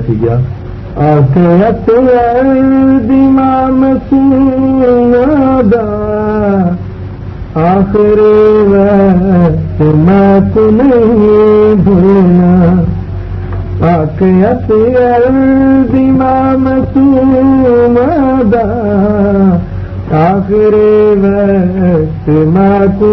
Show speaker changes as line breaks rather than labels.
आख़िर दीमान आख़िरेव दीमा नसू मादा आख़िरेव त मां तू